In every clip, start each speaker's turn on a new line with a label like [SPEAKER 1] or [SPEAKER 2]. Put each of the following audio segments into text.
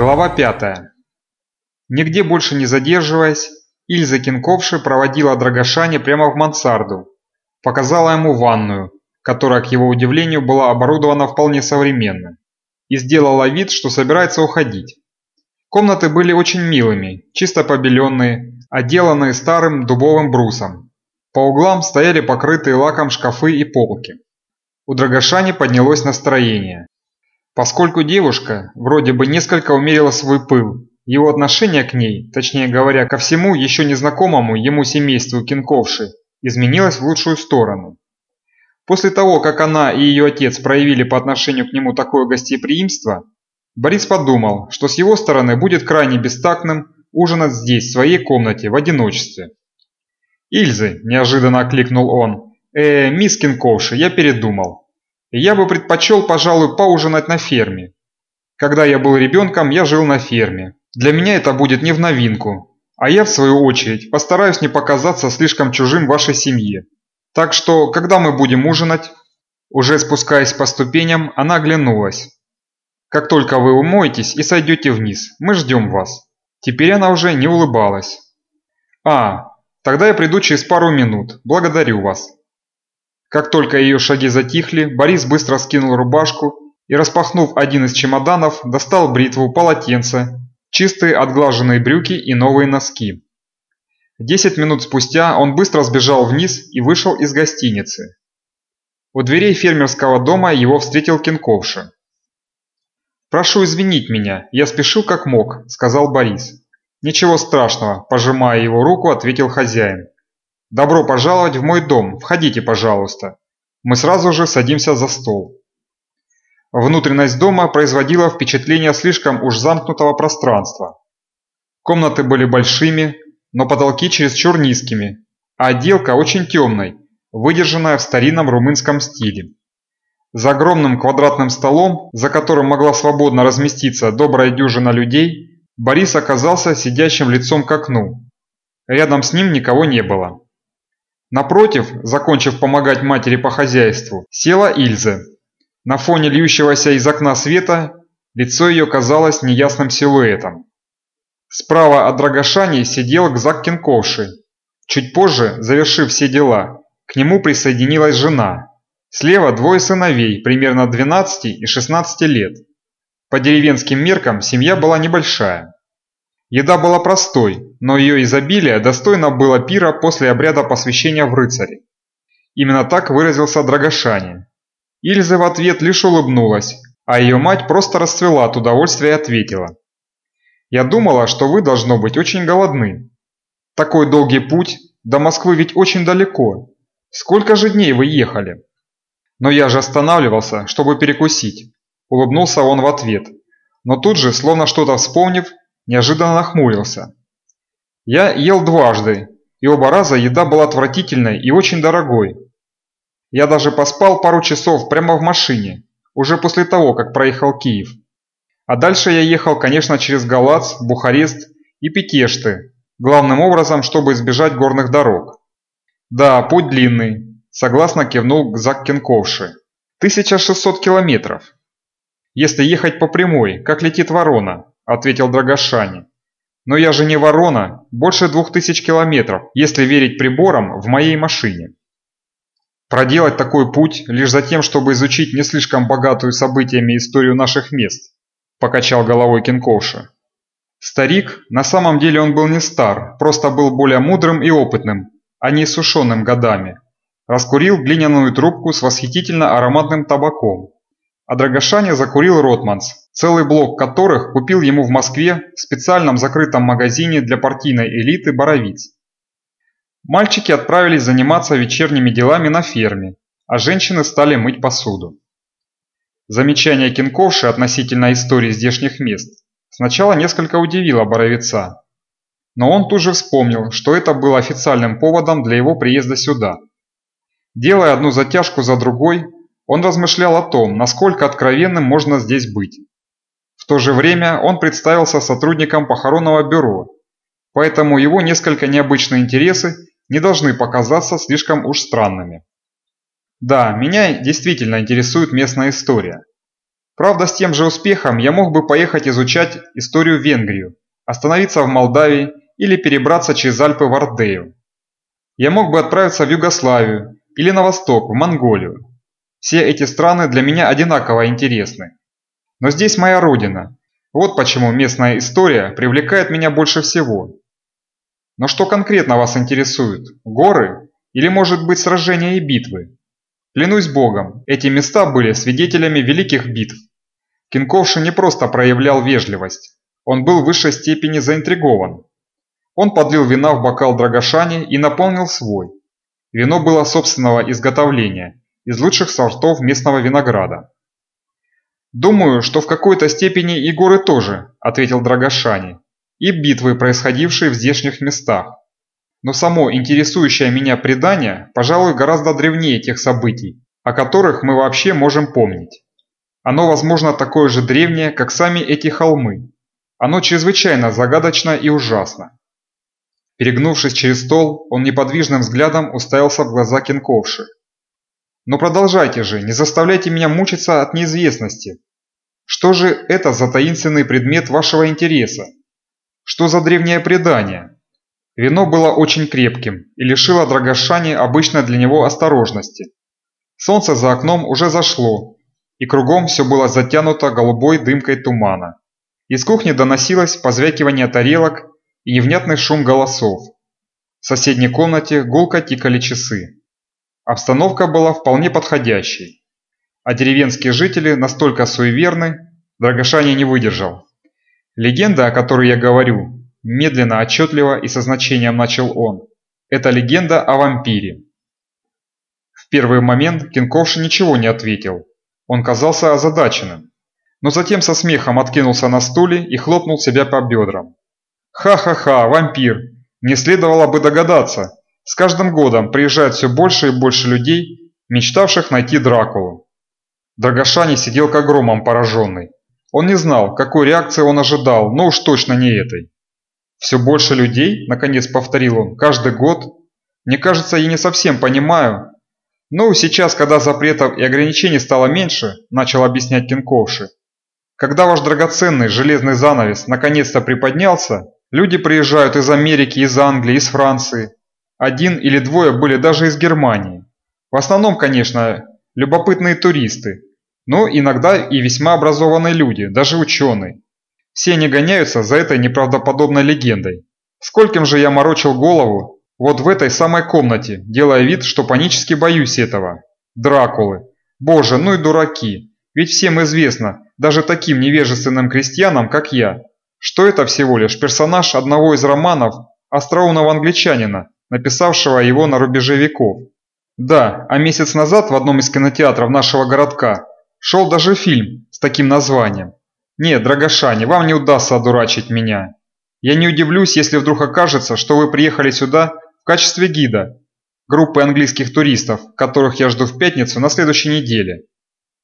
[SPEAKER 1] Глава 5. Нигде больше не задерживаясь, Ильза Кинковши проводила Драгошане прямо в мансарду, показала ему ванную, которая, к его удивлению, была оборудована вполне современно, и сделала вид, что собирается уходить. Комнаты были очень милыми, чисто побеленные, отделанные старым дубовым брусом. По углам стояли покрытые лаком шкафы и полки. У Драгошани поднялось настроение. Поскольку девушка вроде бы несколько умерила свой пыл, его отношение к ней, точнее говоря, ко всему еще незнакомому ему семейству Кинковши, изменилось в лучшую сторону. После того, как она и ее отец проявили по отношению к нему такое гостеприимство, Борис подумал, что с его стороны будет крайне бестактным ужинать здесь, в своей комнате, в одиночестве. «Ильзы!» – неожиданно окликнул он. «Э, мисс Кинковши, я передумал. Я бы предпочел, пожалуй, поужинать на ферме. Когда я был ребенком, я жил на ферме. Для меня это будет не в новинку. А я, в свою очередь, постараюсь не показаться слишком чужим вашей семье. Так что, когда мы будем ужинать?» Уже спускаясь по ступеням, она оглянулась. «Как только вы умоетесь и сойдете вниз, мы ждем вас». Теперь она уже не улыбалась. «А, тогда я приду через пару минут. Благодарю вас». Как только ее шаги затихли, Борис быстро скинул рубашку и, распахнув один из чемоданов, достал бритву, полотенце, чистые отглаженные брюки и новые носки. Десять минут спустя он быстро сбежал вниз и вышел из гостиницы. У дверей фермерского дома его встретил Кинковша. «Прошу извинить меня, я спешил как мог», – сказал Борис. «Ничего страшного», – пожимая его руку, ответил хозяин. «Добро пожаловать в мой дом, входите, пожалуйста». Мы сразу же садимся за стол. Внутренность дома производила впечатление слишком уж замкнутого пространства. Комнаты были большими, но потолки чересчур низкими, а отделка очень темной, выдержанная в старинном румынском стиле. За огромным квадратным столом, за которым могла свободно разместиться добрая дюжина людей, Борис оказался сидящим лицом к окну. Рядом с ним никого не было. Напротив, закончив помогать матери по хозяйству, села Ильза. На фоне льющегося из окна света лицо ее казалось неясным силуэтом. Справа от Драгошани сидел Гзак Кенковши. Чуть позже, завершив все дела, к нему присоединилась жена. Слева двое сыновей, примерно 12 и 16 лет. По деревенским меркам семья была небольшая. Еда была простой, но ее изобилие достойно было пира после обряда посвящения в рыцари. Именно так выразился Драгошане. Ильза в ответ лишь улыбнулась, а ее мать просто расцвела от удовольствия и ответила. Я думала, что вы должно быть очень голодны. Такой долгий путь, до Москвы ведь очень далеко. Сколько же дней вы ехали? Но я же останавливался, чтобы перекусить. Улыбнулся он в ответ. Но тут же, словно что-то вспомнив, неожиданно нахмурился. Я ел дважды, и оба раза еда была отвратительной и очень дорогой. Я даже поспал пару часов прямо в машине, уже после того, как проехал Киев. А дальше я ехал, конечно, через Галац, Бухарест и Пекешты, главным образом, чтобы избежать горных дорог. Да, путь длинный, согласно кивнул Зак Кенковши. 1600 километров. Если ехать по прямой, как летит ворона, ответил Драгошани. Но я же не ворона, больше двух тысяч километров, если верить приборам в моей машине. Проделать такой путь лишь за тем, чтобы изучить не слишком богатую событиями историю наших мест, покачал головой Кинковша. Старик, на самом деле он был не стар, просто был более мудрым и опытным, а не сушеным годами. Раскурил глиняную трубку с восхитительно ароматным табаком. А Драгошаня закурил Ротманс, целый блок которых купил ему в Москве в специальном закрытом магазине для партийной элиты «Боровиц». Мальчики отправились заниматься вечерними делами на ферме, а женщины стали мыть посуду. Замечание Кинковши относительно истории здешних мест сначала несколько удивило Боровица. Но он тут же вспомнил, что это было официальным поводом для его приезда сюда. Делая одну затяжку за другой, он размышлял о том, насколько откровенным можно здесь быть. То же время он представился сотрудником похоронного бюро, поэтому его несколько необычные интересы не должны показаться слишком уж странными. Да, меня действительно интересует местная история. Правда, с тем же успехом я мог бы поехать изучать историю Венгрию, остановиться в Молдавии или перебраться через Альпы в Ардею. Я мог бы отправиться в Югославию или на восток, в Монголию. Все эти страны для меня одинаково интересны. Но здесь моя родина. Вот почему местная история привлекает меня больше всего. Но что конкретно вас интересует? Горы? Или может быть сражения и битвы? Клянусь богом, эти места были свидетелями великих битв. Кинковши не просто проявлял вежливость, он был в высшей степени заинтригован. Он подлил вина в бокал Драгошани и наполнил свой. Вино было собственного изготовления, из лучших сортов местного винограда. «Думаю, что в какой-то степени и горы тоже», – ответил Драгошани, – «и битвы, происходившие в здешних местах. Но само интересующее меня предание, пожалуй, гораздо древнее тех событий, о которых мы вообще можем помнить. Оно, возможно, такое же древнее, как сами эти холмы. Оно чрезвычайно загадочно и ужасно. Перегнувшись через стол, он неподвижным взглядом уставился в глаза Кенковши. «Но продолжайте же, не заставляйте меня мучиться от неизвестности. Что же это за таинственный предмет вашего интереса? Что за древнее предание?» Вино было очень крепким и лишило Драгошани обычной для него осторожности. Солнце за окном уже зашло, и кругом все было затянуто голубой дымкой тумана. Из кухни доносилось позвякивание тарелок и невнятный шум голосов. В соседней комнате гулко тикали часы. Обстановка была вполне подходящей. А деревенские жители настолько суеверны, Драгошани не выдержал. Легенда, о которой я говорю, медленно, отчетливо и со значением начал он. Это легенда о вампире. В первый момент Кинковши ничего не ответил. Он казался озадаченным, но затем со смехом откинулся на стуле и хлопнул себя по бедрам. «Ха-ха-ха, вампир! Не следовало бы догадаться. С каждым годом приезжает все больше и больше людей, мечтавших найти Дракулу». Драгошани сидел как громом пораженный. Он не знал, какой реакции он ожидал, но уж точно не этой. «Все больше людей?» – наконец повторил он. «Каждый год? Мне кажется, я не совсем понимаю, «Ну, сейчас, когда запретов и ограничений стало меньше», – начал объяснять Кинковши, «когда ваш драгоценный железный занавес наконец-то приподнялся, люди приезжают из Америки, из Англии, из Франции. Один или двое были даже из Германии. В основном, конечно, любопытные туристы, но иногда и весьма образованные люди, даже ученые. Все они гоняются за этой неправдоподобной легендой. Скольким же я морочил голову, вот в этой самой комнате, делая вид, что панически боюсь этого. Дракулы. Боже, ну и дураки. Ведь всем известно, даже таким невежественным крестьянам, как я, что это всего лишь персонаж одного из романов остроумного англичанина, написавшего его на рубеже веков. Да, а месяц назад в одном из кинотеатров нашего городка шел даже фильм с таким названием. Нет, Драгошане, вам не удастся одурачить меня. Я не удивлюсь, если вдруг окажется, что вы приехали сюда в качестве гида группы английских туристов, которых я жду в пятницу на следующей неделе.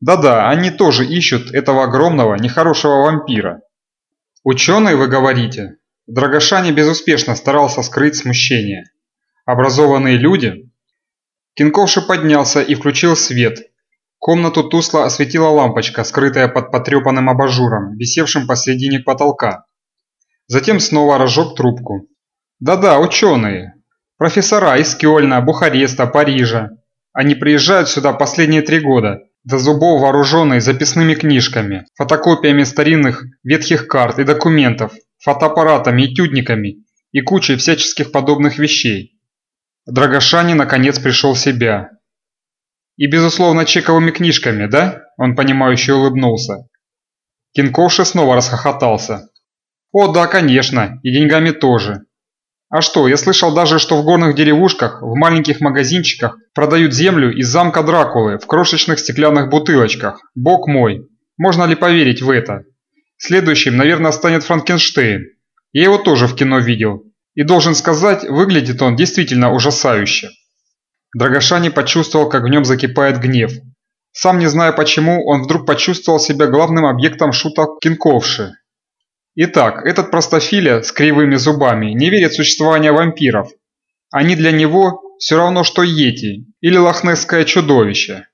[SPEAKER 1] Да-да, они тоже ищут этого огромного, нехорошего вампира. Ученые, вы говорите? Драгошани безуспешно старался скрыть смущение. Образованные люди? Кинковши поднялся и включил свет. Комнату тусло осветила лампочка, скрытая под потрепанным абажуром, висевшим посредине потолка. Затем снова разжег трубку. Да-да, ученые, Профессора из Кёльна, Бухареста, Парижа. Они приезжают сюда последние три года, до зубов вооруженные записными книжками, фотокопиями старинных ветхих карт и документов, фотоаппаратами, этюдниками и кучей всяческих подобных вещей. Драгошани наконец пришел в себя. И, безусловно, чековыми книжками, да? Он понимающе улыбнулся. Кинковши снова расхохотался. О, да, конечно, и деньгами тоже. А что, я слышал даже, что в горных деревушках, в маленьких магазинчиках продают землю из замка Дракулы в крошечных стеклянных бутылочках. Бог мой, можно ли поверить в это? Следующим, наверное, станет Франкенштейн. Я его тоже в кино видел. И должен сказать, выглядит он действительно ужасающе. Драгошани почувствовал, как в нем закипает гнев. Сам не зная почему, он вдруг почувствовал себя главным объектом шуток Кинковши. Итак, этот простофиля с кривыми зубами не верит в существование вампиров. Они для него все равно, что йети или лохнесское чудовище.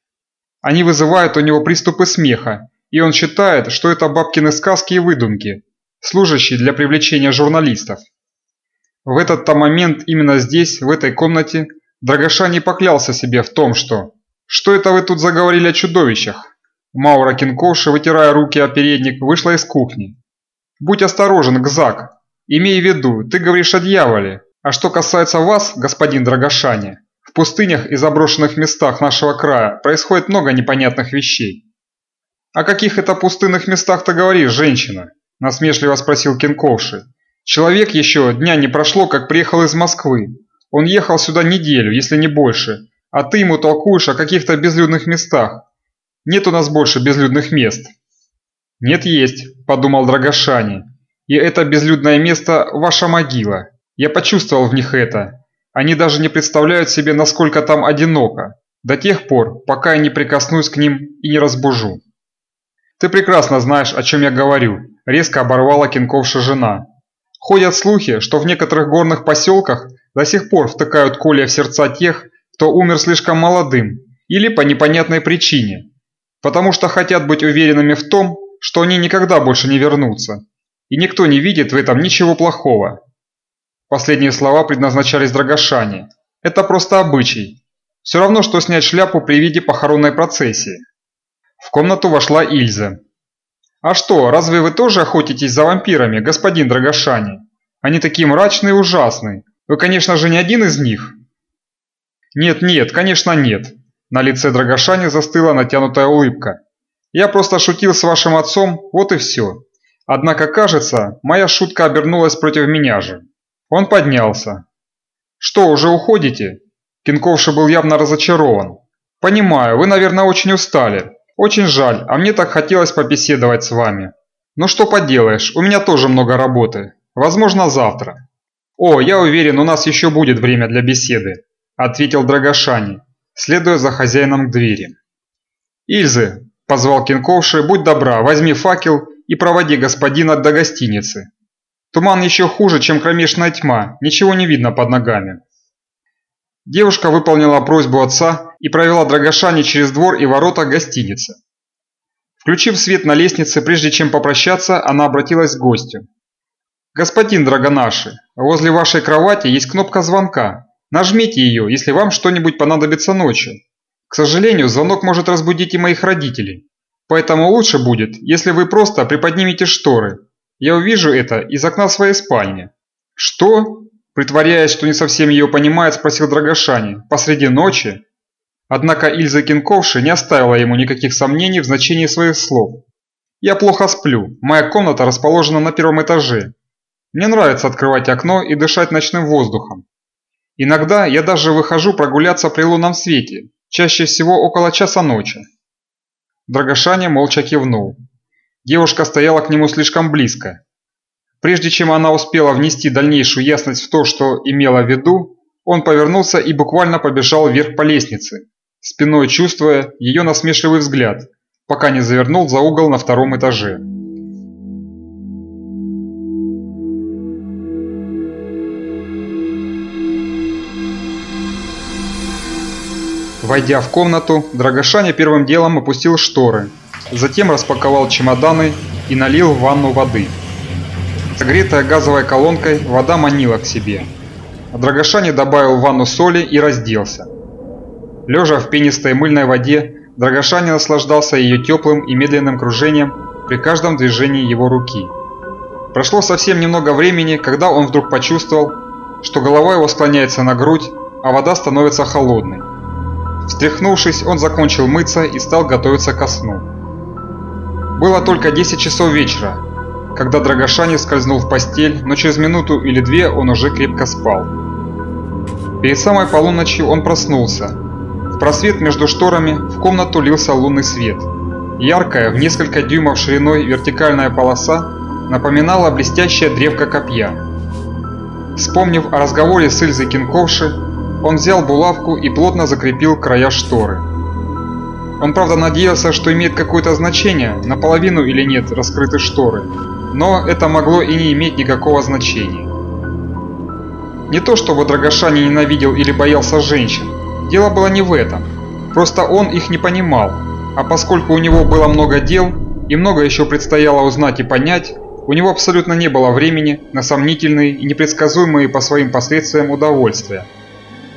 [SPEAKER 1] Они вызывают у него приступы смеха и он считает, что это бабкины сказки и выдумки, служащие для привлечения журналистов. В этот-то момент именно здесь, в этой комнате, Драгоша не поклялся себе в том, что «Что это вы тут заговорили о чудовищах?» Маура Кинкоши, вытирая руки о передник, вышла из кухни. «Будь осторожен, Гзак. Имей в виду, ты говоришь о дьяволе. А что касается вас, господин Драгошане, в пустынях и заброшенных местах нашего края происходит много непонятных вещей». «О каких это пустынных местах ты говоришь, женщина?» – насмешливо спросил Кинковши. «Человек еще дня не прошло, как приехал из Москвы. Он ехал сюда неделю, если не больше, а ты ему толкуешь о каких-то безлюдных местах. Нет у нас больше безлюдных мест». «Нет, есть», – подумал Драгошани. «И это безлюдное место – ваша могила. Я почувствовал в них это. Они даже не представляют себе, насколько там одиноко, до тех пор, пока я не прикоснусь к ним и не разбужу». «Ты прекрасно знаешь, о чем я говорю», – резко оборвала Кинковша жена. Ходят слухи, что в некоторых горных поселках до сих пор втыкают колья в сердца тех, кто умер слишком молодым или по непонятной причине, потому что хотят быть уверенными в том, что они никогда больше не вернутся, и никто не видит в этом ничего плохого. Последние слова предназначались Драгошане. Это просто обычай. Все равно, что снять шляпу при виде похоронной процессии. В комнату вошла Ильза. «А что, разве вы тоже охотитесь за вампирами, господин Драгошани? Они такие мрачные и ужасные. Вы, конечно же, не один из них?» «Нет-нет, конечно нет. На лице Драгошани застыла натянутая улыбка. «Я просто шутил с вашим отцом, вот и все. Однако, кажется, моя шутка обернулась против меня же». Он поднялся. «Что, уже уходите?» Кинковши был явно разочарован. «Понимаю, вы, наверное, очень устали. Очень жаль, а мне так хотелось побеседовать с вами. Ну что поделаешь, у меня тоже много работы. Возможно, завтра». «О, я уверен, у нас еще будет время для беседы», – ответил Драгошани следуя за хозяином к двери. «Ильзы!» – позвал Кинковши, – «будь добра, возьми факел и проводи господина до гостиницы. Туман еще хуже, чем кромешная тьма, ничего не видно под ногами». Девушка выполнила просьбу отца и провела Драгошани через двор и ворота гостиницы. Включив свет на лестнице, прежде чем попрощаться, она обратилась к гостю. «Господин Драгонаши, возле вашей кровати есть кнопка звонка. Нажмите ее, если вам что-нибудь понадобится ночью. К сожалению, звонок может разбудить и моих родителей. Поэтому лучше будет, если вы просто приподнимете шторы. Я увижу это из окна своей спальни». «Что?» Притворяясь, что не совсем ее понимает, спросил Драгошани. «Посреди ночи?» Однако Ильза Кинковши не оставила ему никаких сомнений в значении своих слов. «Я плохо сплю. Моя комната расположена на первом этаже. Мне нравится открывать окно и дышать ночным воздухом. Иногда я даже выхожу прогуляться при лунном свете, чаще всего около часа ночи. Драгошаня молча кивнул. Девушка стояла к нему слишком близко. Прежде чем она успела внести дальнейшую ясность в то, что имела в виду, он повернулся и буквально побежал вверх по лестнице, спиной чувствуя ее насмешливый взгляд, пока не завернул за угол на втором этаже. Войдя в комнату, Драгошаня первым делом опустил шторы, затем распаковал чемоданы и налил в ванну воды. Согретая газовой колонкой, вода манила к себе. Драгошаня добавил в ванну соли и разделся. Лежа в пенистой мыльной воде, Драгошаня наслаждался ее теплым и медленным кружением при каждом движении его руки. Прошло совсем немного времени, когда он вдруг почувствовал, что голова его склоняется на грудь, а вода становится холодной. Встряхнувшись, он закончил мыться и стал готовиться ко сну. Было только 10 часов вечера, когда Драгошани скользнул в постель, но через минуту или две он уже крепко спал. Перед самой полуночью он проснулся. В просвет между шторами в комнату лился лунный свет. Яркая, в несколько дюймов шириной вертикальная полоса напоминала блестящая древко копья. Вспомнив о разговоре с Ильзой Кинковши, он взял булавку и плотно закрепил края шторы. Он правда надеялся, что имеет какое-то значение, наполовину или нет раскрыты шторы, но это могло и не иметь никакого значения. Не то чтобы Драгошани ненавидел или боялся женщин, дело было не в этом, просто он их не понимал, а поскольку у него было много дел, и много еще предстояло узнать и понять, у него абсолютно не было времени на сомнительные и непредсказуемые по своим последствиям удовольствия.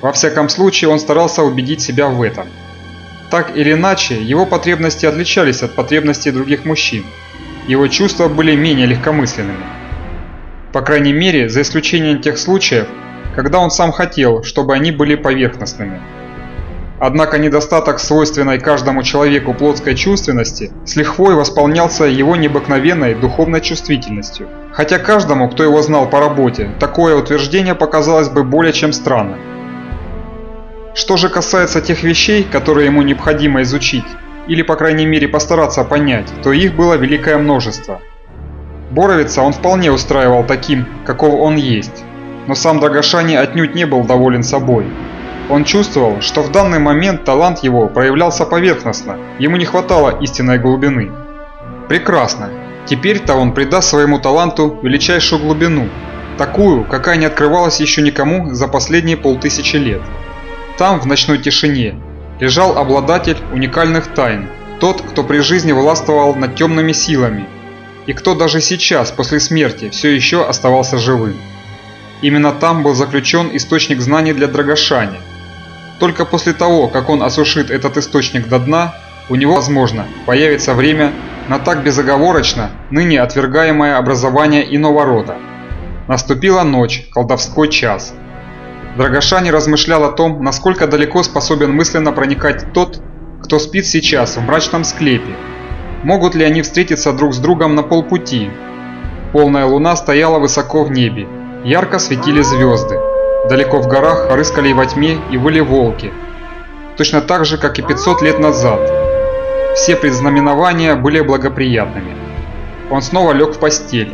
[SPEAKER 1] Во всяком случае, он старался убедить себя в этом. Так или иначе, его потребности отличались от потребностей других мужчин. Его чувства были менее легкомысленными. По крайней мере, за исключением тех случаев, когда он сам хотел, чтобы они были поверхностными. Однако недостаток свойственной каждому человеку плотской чувственности с лихвой восполнялся его необыкновенной духовной чувствительностью. Хотя каждому, кто его знал по работе, такое утверждение показалось бы более чем странным. Что же касается тех вещей, которые ему необходимо изучить, или по крайней мере постараться понять, то их было великое множество. Боровица он вполне устраивал таким, какого он есть, но сам Драгошани отнюдь не был доволен собой. Он чувствовал, что в данный момент талант его проявлялся поверхностно, ему не хватало истинной глубины. Прекрасно. Теперь-то он придаст своему таланту величайшую глубину, такую, какая не открывалась еще никому за последние полтысячи лет. Там, в ночной тишине, лежал обладатель уникальных тайн, тот, кто при жизни властвовал над темными силами, и кто даже сейчас, после смерти, все еще оставался живым. Именно там был заключен источник знаний для Драгошани – только после того, как он осушит этот источник до дна, у него, возможно, появится время на так безоговорочно ныне отвергаемое образование иного рода. Наступила ночь, колдовской час. Драгошани размышлял о том, насколько далеко способен мысленно проникать тот, кто спит сейчас в мрачном склепе. Могут ли они встретиться друг с другом на полпути? Полная луна стояла высоко в небе, ярко светили звезды. Далеко в горах рыскали во тьме и выли волки. Точно так же, как и 500 лет назад. Все предзнаменования были благоприятными. Он снова лег в постель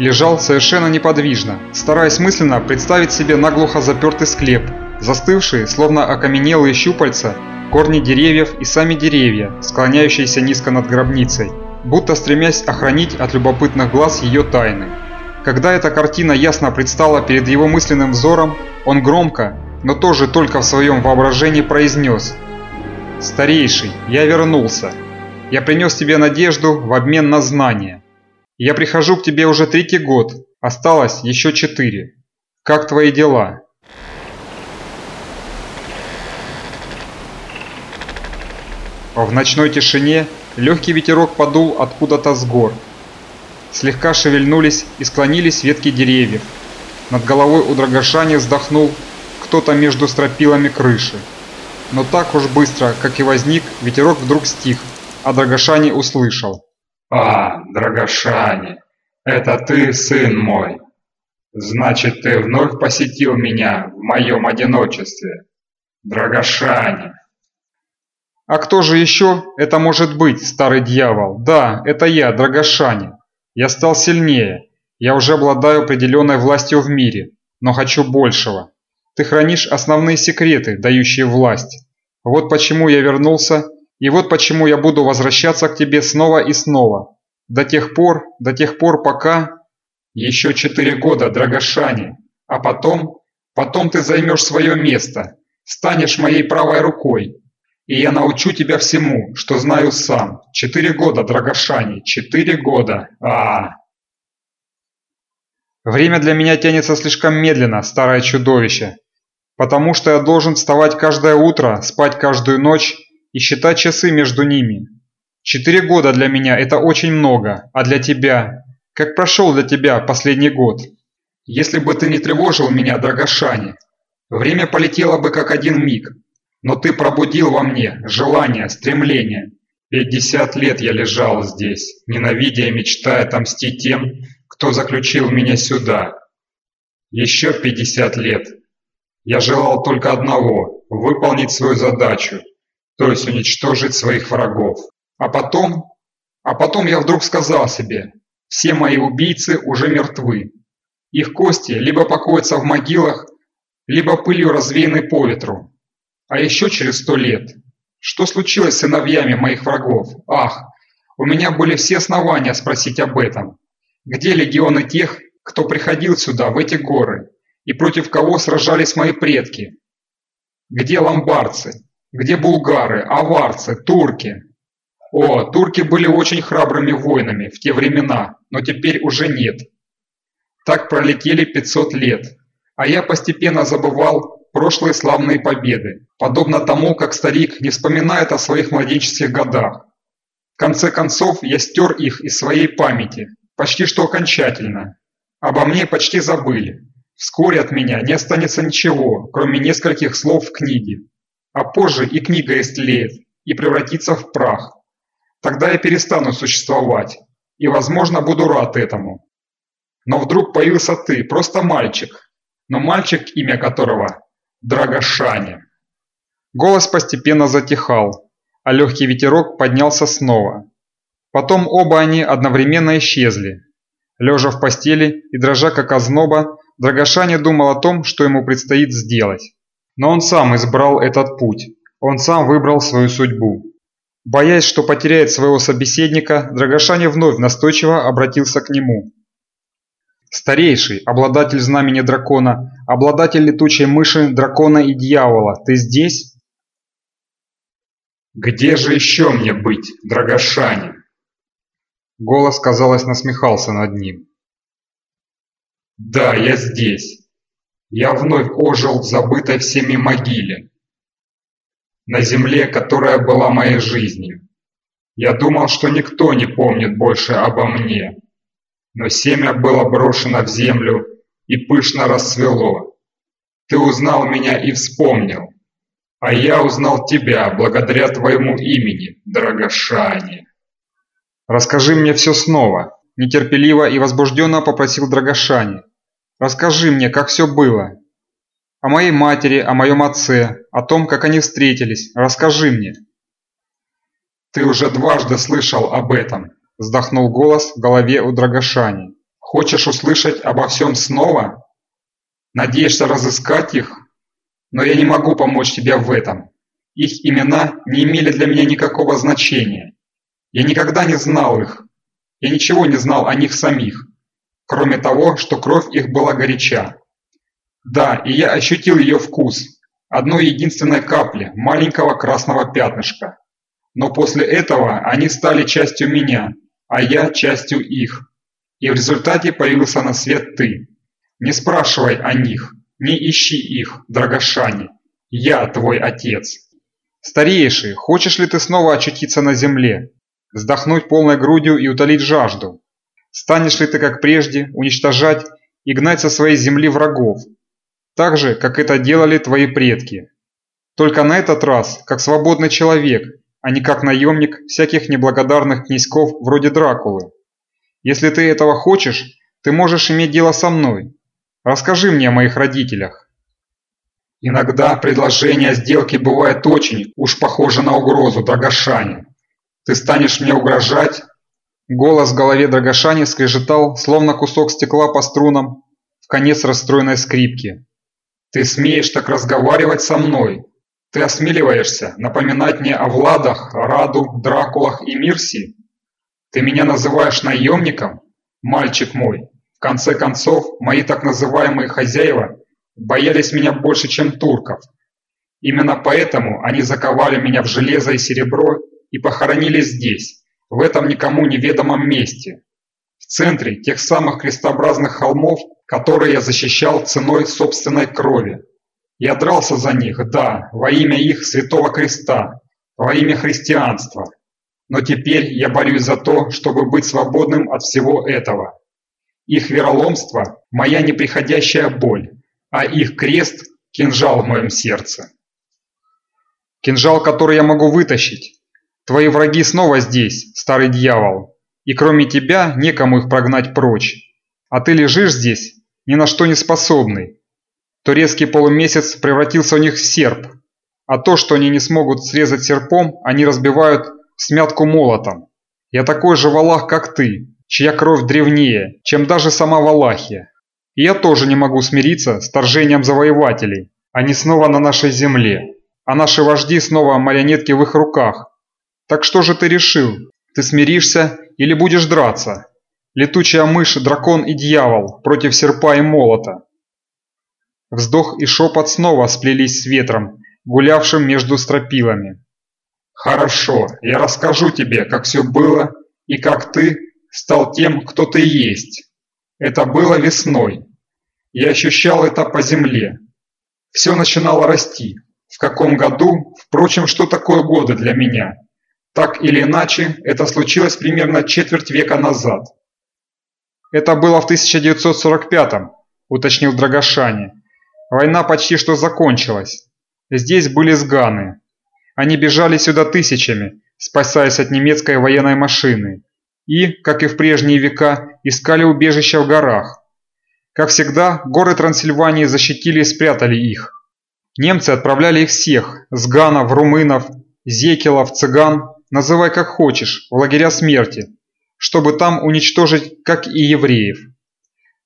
[SPEAKER 1] лежал совершенно неподвижно, стараясь мысленно представить себе наглухо запертый склеп, застывшие, словно окаменелые щупальца, корни деревьев и сами деревья, склоняющиеся низко над гробницей, будто стремясь охранить от любопытных глаз ее тайны. Когда эта картина ясно предстала перед его мысленным взором, он громко, но тоже только в своем воображении произнес «Старейший, я вернулся. Я принес тебе надежду в обмен на знания. Я прихожу к тебе уже третий год, осталось еще четыре. Как твои дела?» В ночной тишине легкий ветерок подул откуда-то с гор. Слегка шевельнулись и склонились ветки деревьев. Над головой у Драгошани вздохнул кто-то между стропилами крыши. Но так уж быстро, как и возник, ветерок вдруг стих, а Драгошани услышал.
[SPEAKER 2] «А, Драгошани, это ты, сын мой? Значит, ты вновь посетил меня в моем одиночестве. Драгошани!»
[SPEAKER 1] «А кто же еще это может быть, старый дьявол? Да, это я, Драгошани. Я стал сильнее. Я уже обладаю определенной властью в мире, но хочу большего. Ты хранишь основные секреты, дающие власть. Вот почему я вернулся, и вот почему я буду возвращаться к тебе снова и снова. До тех пор, до тех пор, пока...
[SPEAKER 2] Еще четыре года, Драгошани. А потом, потом ты займешь свое место, станешь моей правой рукой. И я научу тебя всему, что знаю сам. Четыре года, Драгошани, четыре года. А, -а, а
[SPEAKER 1] Время для меня тянется слишком медленно, старое чудовище. Потому что я должен вставать каждое утро, спать каждую ночь и считать часы между ними. Четыре года для меня это очень много, а для тебя? Как прошел для тебя последний год?
[SPEAKER 2] Если бы ты не тревожил меня, Драгошани, время полетело бы как один миг. Но ты пробудил во мне желание, стремление. Пятьдесят лет я лежал здесь, ненавидя и мечтая отомстить тем, кто заключил меня сюда. Еще пятьдесят лет. Я желал только одного – выполнить свою задачу, то есть уничтожить своих врагов. А потом, а потом я вдруг сказал себе, все мои убийцы уже мертвы. Их кости либо покоятся в могилах, либо пылью развеяны по ветру. А еще через сто лет. Что случилось с сыновьями моих врагов? Ах, у меня были все основания спросить об этом. Где легионы тех, кто приходил сюда, в эти горы, и против кого сражались мои предки? Где ломбарцы? Где булгары, аварцы, турки? О, турки были очень храбрыми воинами в те времена, но теперь уже нет. Так пролетели 500 лет, а я постепенно забывал прошлые славные победы, подобно тому, как старик не вспоминает о своих младенческих годах. В конце концов, я стер их из своей памяти, почти что окончательно. Обо мне почти забыли. Вскоре от меня не останется ничего, кроме нескольких слов в книге. А позже и книга истлеет и превратится в прах. Тогда я перестану существовать, и, возможно, буду рад этому. Но вдруг появился ты, просто мальчик, но мальчик, имя которого – Драгошане.
[SPEAKER 1] Голос постепенно затихал, а легкий ветерок поднялся снова. Потом оба они одновременно исчезли. Лежа в постели и дрожа как озноба, Драгошане думал о том, что ему предстоит сделать. Но он сам избрал этот путь, он сам выбрал свою судьбу. Боясь, что потеряет своего собеседника, Драгошане вновь настойчиво обратился к нему. «Старейший, обладатель знамени дракона, обладатель летучей мыши, дракона и дьявола, ты здесь?»
[SPEAKER 2] «Где же еще мне быть, Драгошане?»
[SPEAKER 1] Голос, казалось, насмехался над ним.
[SPEAKER 2] «Да, я здесь. Я вновь ожил в забытой всеми могиле на земле, которая была моей жизнью. Я думал, что никто не помнит больше обо мне. Но семя было брошено в землю и пышно расцвело. Ты узнал меня и вспомнил. А я узнал тебя благодаря твоему имени, Драгошане.
[SPEAKER 1] «Расскажи мне все снова», – нетерпеливо и возбужденно попросил Драгошане. «Расскажи мне, как все было, о моей матери, о моем отце, о том, как они встретились. Расскажи мне».
[SPEAKER 2] «Ты уже дважды слышал об этом», –
[SPEAKER 1] вздохнул голос в голове у Драгошани.
[SPEAKER 2] «Хочешь услышать обо всем снова? Надеешься разыскать их? Но я не могу помочь тебе в этом. Их имена не имели для меня никакого значения. Я никогда не знал их. Я ничего не знал о них самих, кроме того, что кровь их была горяча. Да, и я ощутил ее вкус. Одной единственной капли, маленького красного пятнышка. Но после этого они стали частью меня, а я частью их. И в результате появился на свет ты. Не спрашивай о них, не ищи их, Драгошане. Я твой отец.
[SPEAKER 1] Старейший, хочешь ли ты снова очутиться на земле? Вздохнуть полной грудью и утолить жажду? Станешь ли ты, как прежде, уничтожать и гнать со своей земли врагов, так же, как это делали твои предки. Только на этот раз, как свободный человек, а не как наемник всяких неблагодарных князьков вроде Дракулы. Если ты этого хочешь, ты можешь иметь дело со мной. Расскажи мне о моих родителях.
[SPEAKER 2] Иногда предложение сделки бывает очень уж похоже на угрозу, Драгошане. Ты станешь мне угрожать?
[SPEAKER 1] Голос в голове Драгошани скрежетал, словно кусок стекла по струнам, в конец расстроенной скрипки.
[SPEAKER 2] Ты смеешь так разговаривать со мной? Ты осмеливаешься напоминать мне о Владах, Раду, Дракулах и Мирси? Ты меня называешь наемником? Мальчик мой, в конце концов, мои так называемые хозяева боялись меня больше, чем турков. Именно поэтому они заковали меня в железо и серебро и похоронили здесь, в этом никому неведомом месте, в центре тех самых крестообразных холмов, которые я защищал ценой собственной крови. Я дрался за них, да, во имя их святого креста, во имя христианства. Но теперь я борюсь за то, чтобы быть свободным от всего этого. Их вероломство – моя неприходящая боль, а их крест – кинжал в моем сердце.
[SPEAKER 1] Кинжал, который я могу вытащить. Твои враги снова здесь, старый дьявол. И кроме тебя некому их прогнать прочь. А ты лежишь здесь, ни на что не способный. Турецкий полумесяц превратился у них в серп, а то, что они не смогут срезать серпом, они разбивают смятку молотом. Я такой же валах, как ты, чья кровь древнее, чем даже сама Валахия. И я тоже не могу смириться с торжением завоевателей. Они снова на нашей земле, а наши вожди снова марионетки в их руках. Так что же ты решил? Ты смиришься или будешь драться? Летучая мышь, дракон и дьявол против серпа и молота. Вздох и шепот снова сплелись с ветром, гулявшим между стропилами.
[SPEAKER 2] Хорошо, я расскажу тебе, как все было и как ты стал тем, кто ты есть. Это было весной. Я ощущал это по земле. Все начинало расти. В каком году, впрочем, что такое годы для меня? Так или иначе, это случилось примерно четверть века назад.
[SPEAKER 1] Это было в 1945-м, уточнил Драгошани. Война почти что закончилась. Здесь были сганы. Они бежали сюда тысячами, спасаясь от немецкой военной машины. И, как и в прежние века, искали убежища в горах. Как всегда, горы Трансильвании защитили и спрятали их. Немцы отправляли их всех – сганов, румынов, зекелов, цыган, называй как хочешь, в лагеря смерти, чтобы там уничтожить, как и евреев.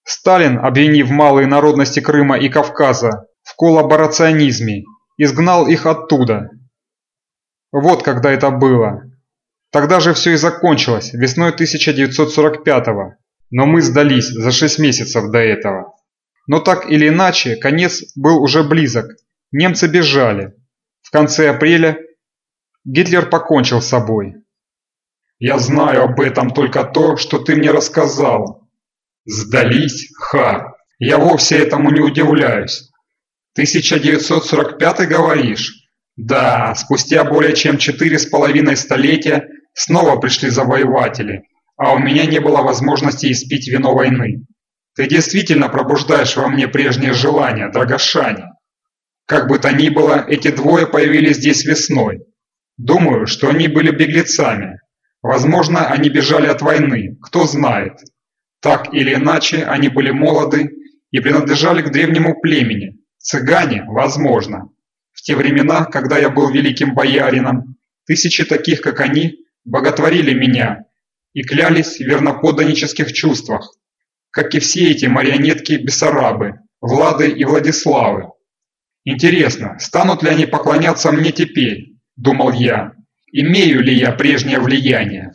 [SPEAKER 1] Сталин, обвинив малые народности Крыма и Кавказа в коллаборационизме, изгнал их оттуда. Вот когда это было. Тогда же все и закончилось, весной 1945-го. Но мы сдались за 6 месяцев до этого. Но так или иначе, конец был уже близок. Немцы бежали. В конце апреля Гитлер покончил с собой.
[SPEAKER 2] «Я знаю об этом только то, что ты мне рассказал». «Сдались? Ха! Я вовсе этому не удивляюсь. 1945 говоришь? Да, спустя более чем четыре с половиной столетия снова пришли завоеватели, а у меня не было возможности испить вино войны. Ты действительно пробуждаешь во мне прежние желания, Драгошане. Как бы то ни было, эти двое появились здесь весной. Думаю, что они были беглецами. Возможно, они бежали от войны, кто знает. Так или иначе, они были молоды и принадлежали к древнему племени. Цыгане, возможно. В те времена, когда я был великим боярином, тысячи таких, как они, боготворили меня и клялись в верноподданнических чувствах, как и все эти марионетки-бессарабы, Влады и Владиславы. Интересно, станут ли они поклоняться мне теперь, думал я, имею ли я прежнее влияние?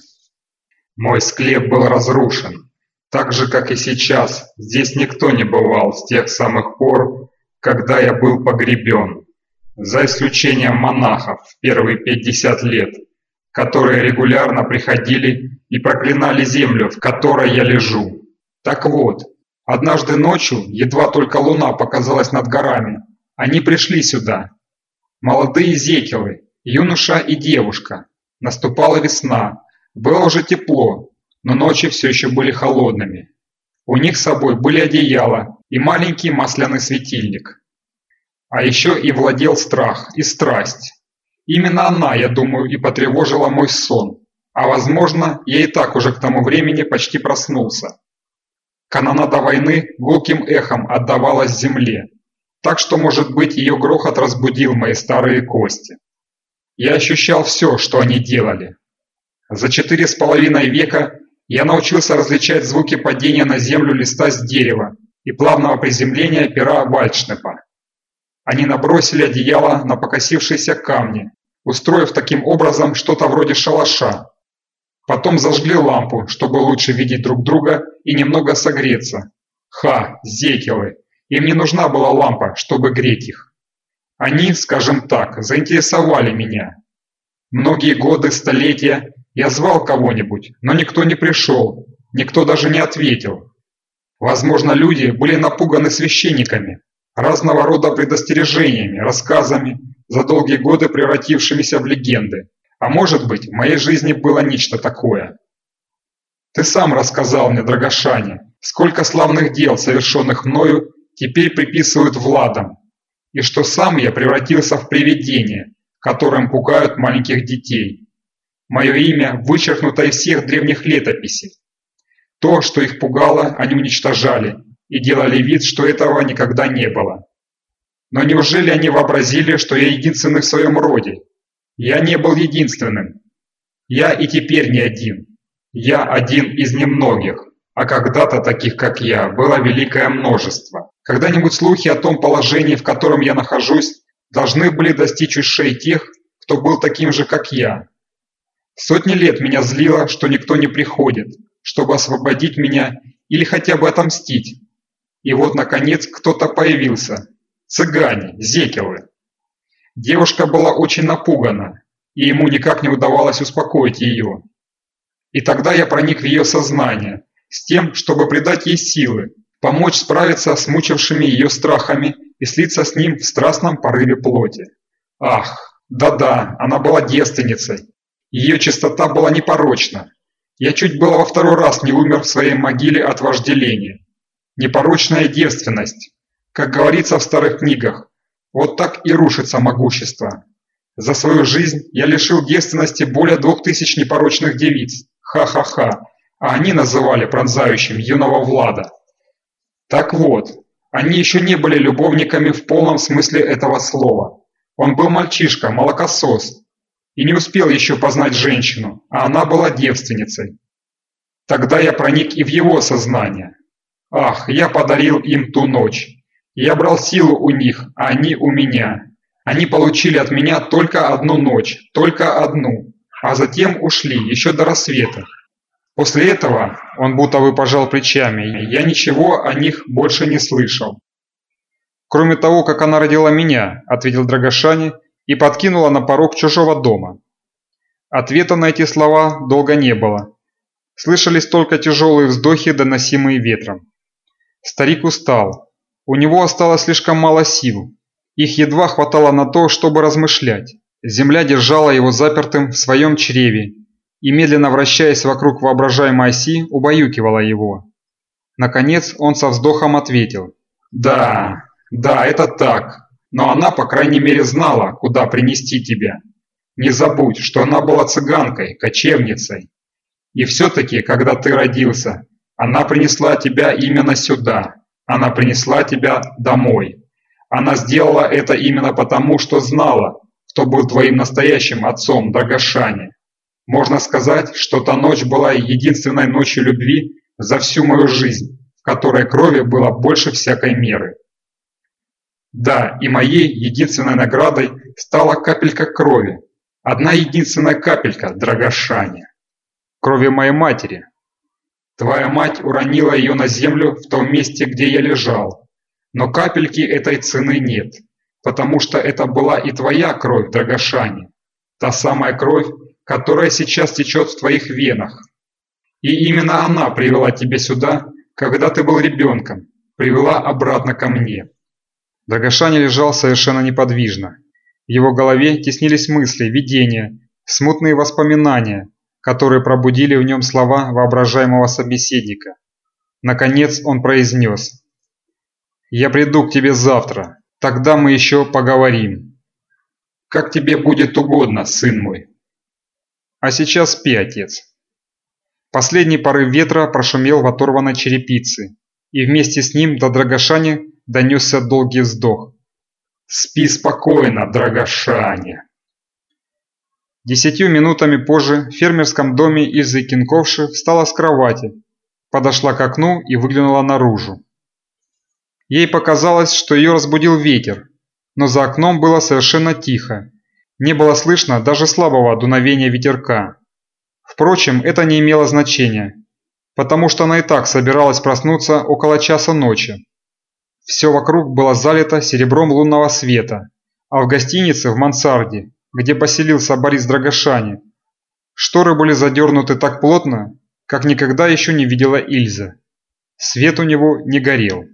[SPEAKER 2] Мой склеп был разрушен, так же, как и сейчас, здесь никто не бывал с тех самых пор, когда я был погребен, за исключением монахов в первые 50 лет, которые регулярно приходили и проклинали землю, в которой я лежу. Так вот, однажды ночью, едва только луна показалась над горами, они пришли сюда. Молодые зекелы, юноша и девушка. Наступала весна, было уже тепло, но ночи все еще были холодными. У них с собой были одеяла и маленький масляный светильник. А еще и владел страх и страсть. Именно она, я думаю, и потревожила мой сон. А возможно, я и так уже к тому времени почти проснулся. Канонада войны гулким эхом отдавалась земле, так что, может быть, ее грохот разбудил мои старые кости. Я ощущал все, что они делали. За четыре с половиной века я научился различать звуки падения на землю листа с дерева и плавного приземления пера вальшнепа. Они набросили одеяло на покосившиеся камни, устроив таким образом что-то вроде шалаша. Потом зажгли лампу, чтобы лучше видеть друг друга и немного согреться. Ха, зекелы! Им не нужна была лампа, чтобы греть их. Они, скажем так, заинтересовали меня. Многие годы, столетия я звал кого-нибудь, но никто не пришел, никто даже не ответил. Возможно, люди были напуганы священниками, разного рода предостережениями, рассказами, за долгие годы превратившимися в легенды. А может быть, в моей жизни было нечто такое. Ты сам рассказал мне, Драгошане, сколько славных дел, совершенных мною, теперь приписывают Владам, и что сам я превратился в привидение, которым пугают маленьких детей. Мое имя вычеркнуто из всех древних летописей. То, что их пугало, они уничтожали и делали вид, что этого никогда не было. Но неужели они вообразили, что я единственный в своем роде? Я не был единственным. Я и теперь не один. Я один из немногих, а когда-то таких, как я, было великое множество. Когда-нибудь слухи о том положении, в котором я нахожусь, должны были достичь ушей тех, кто был таким же, как я. Сотни лет меня злило, что никто не приходит, чтобы освободить меня или хотя бы отомстить. И вот, наконец, кто-то появился. Цыгане, зекелы. Девушка была очень напугана, и ему никак не удавалось успокоить ее. И тогда я проник в ее сознание, с тем, чтобы придать ей силы, помочь справиться с мучившими ее страхами и слиться с ним в страстном порыве плоти. Ах, да-да, она была девственницей. Ее чистота была непорочна. Я чуть было во второй раз не умер в своей могиле от вожделения. Непорочная девственность. Как говорится в старых книгах, вот так и рушится могущество. За свою жизнь я лишил девственности более двух тысяч непорочных девиц. Ха-ха-ха. А они называли пронзающим юного Влада. Так вот, они еще не были любовниками в полном смысле этого слова. Он был мальчишка, молокосос, и не успел еще познать женщину, а она была девственницей. Тогда я проник и в его сознание. Ах, я подарил им ту ночь. Я брал силу у них, а они у меня. Они получили от меня только одну ночь, только одну, а затем ушли, еще до рассвета. После этого он будто бы пожал плечами, я ничего о них больше не слышал.
[SPEAKER 1] «Кроме того, как она родила меня», – ответил Драгошани и подкинула на порог чужого дома. Ответа на эти слова долго не было. Слышались только тяжелые вздохи, доносимые ветром. Старик устал. У него осталось слишком мало сил. Их едва хватало на то, чтобы размышлять. Земля держала его запертым в своем чреве и, медленно вращаясь вокруг воображаемой оси, убаюкивала его. Наконец он со вздохом ответил.
[SPEAKER 2] «Да, да, это так. Но она, по крайней мере, знала, куда принести тебя. Не забудь, что она была цыганкой, кочевницей. И все-таки, когда ты родился, она принесла тебя именно сюда. Она принесла тебя домой. Она сделала это именно потому, что знала, кто был твоим настоящим отцом, Драгошане. Можно сказать, что та ночь была единственной ночью любви за всю мою жизнь, в которой крови было больше всякой меры. Да, и моей единственной наградой стала капелька крови. Одна единственная капелька, Драгошане.
[SPEAKER 1] Крови моей матери.
[SPEAKER 2] Твоя мать уронила ее на землю в том месте, где я лежал. Но капельки этой цены нет, потому что это была и твоя кровь, Драгошане. Та самая кровь, которая сейчас течет в твоих венах. И именно она привела тебя сюда, когда ты был ребенком, привела обратно ко мне.
[SPEAKER 1] Драгошани лежал совершенно неподвижно. В его голове теснились мысли, видения, смутные воспоминания, которые пробудили в нем слова воображаемого собеседника. Наконец он произнес «Я приду к тебе завтра, тогда мы еще поговорим».
[SPEAKER 2] «Как тебе будет угодно, сын мой».
[SPEAKER 1] «А сейчас спи, отец». Последний порыв ветра прошумел в оторванной черепице, и вместе с ним до Драгошани донесся долгий вздох.
[SPEAKER 2] «Спи спокойно, Драгошане!»
[SPEAKER 1] Десятью минутами позже в фермерском доме Ильзы Кинковши встала с кровати, подошла к окну и выглянула наружу. Ей показалось, что ее разбудил ветер, но за окном было совершенно тихо. Не было слышно даже слабого дуновения ветерка. Впрочем, это не имело значения, потому что она и так собиралась проснуться около часа ночи. Все вокруг было залито серебром лунного света, а в гостинице в мансарде, где поселился Борис Драгошани, шторы были задернуты так плотно, как никогда еще не видела Ильза. Свет у него не горел.